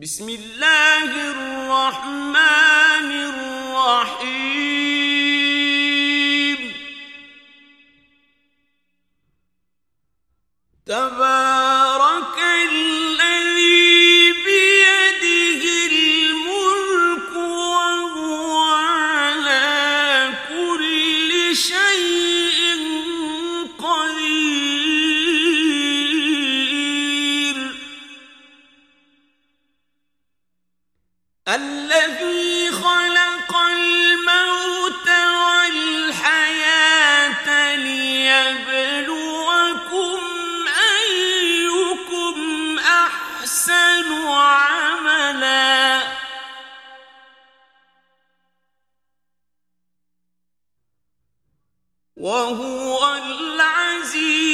بسم اللہ الرحمن الرحیم تبارک الذي خلق الموت والحياة ليبلوكم أيكم أحسن عملا. وهو العزيز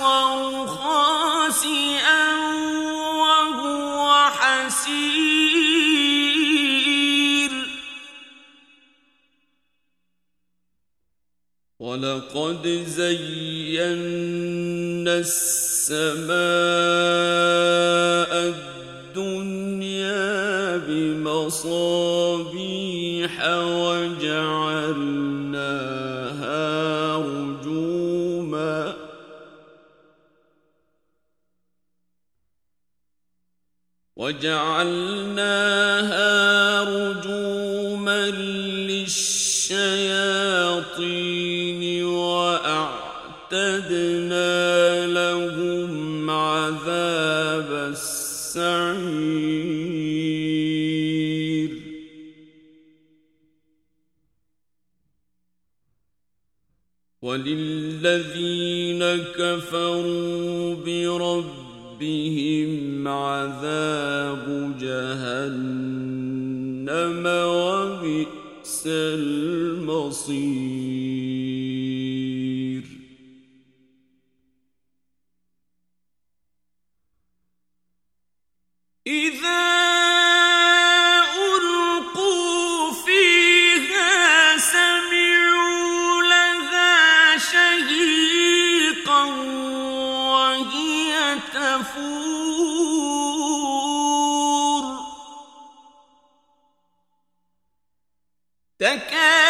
البصر خاسئا وهو حسير. ولقد زينا السماء الدنيا بمصابيح وجعلناها وجعلناها رجوما للشياطين وأعتدنا لهم عذاب السعير. وللذين كفروا برب بهم عذاب جهنم وبئس المصير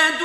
تكاد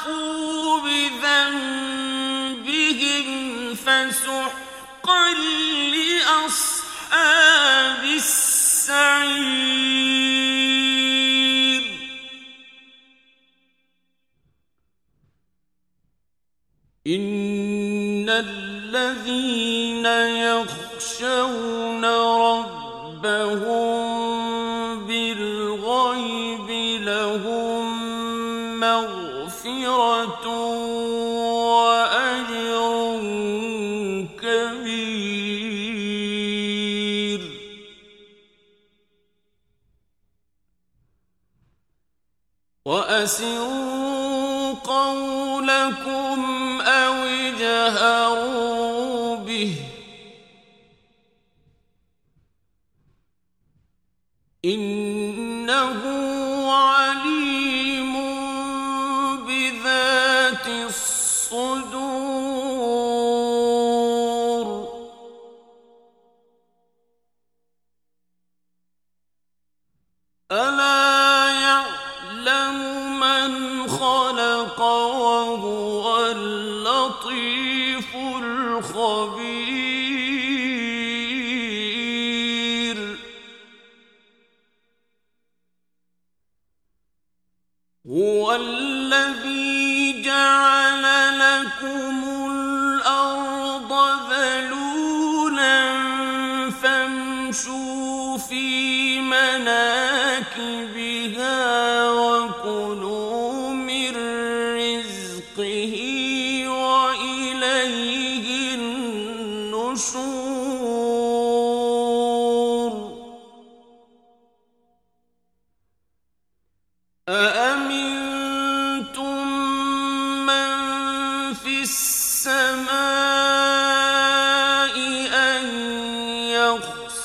فاعترفوا بذنبهم فسحقا لأصحاب السعير. إن الذين يخشون ربهم لكم أو اجهروا وهو اللطيف الخبير. هو الذي جعل لكم الأرض ذلولا فامشوا في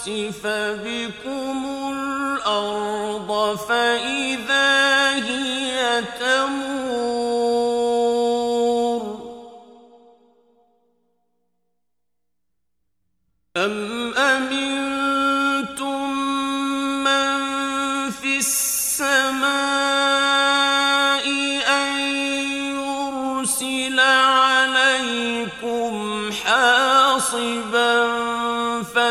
يخسف بكم الأرض فإذا هي تمور أم أمنتم من في السماء أن يرسل عليكم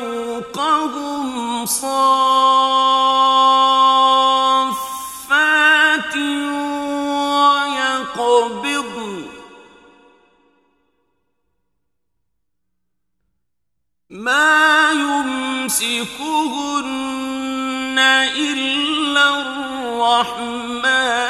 فوقهم صافات ويقبض. ما يمسكهن إلا الرحمن.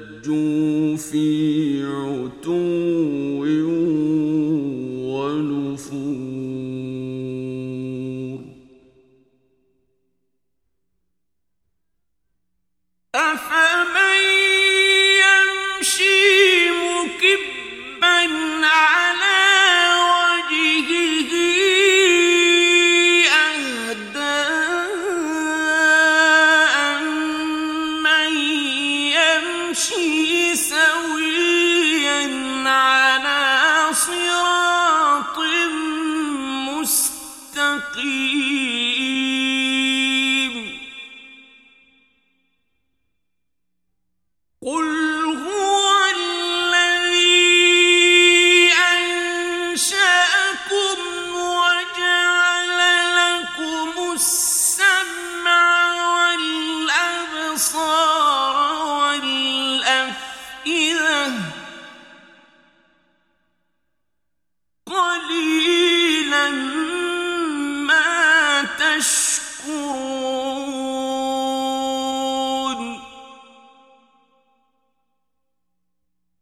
ونفور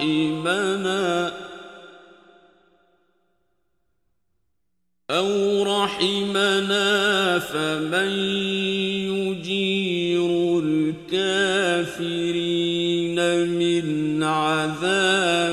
رحمنا أو رحمنا فمن يجير الكافرين من عذاب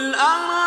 الأرض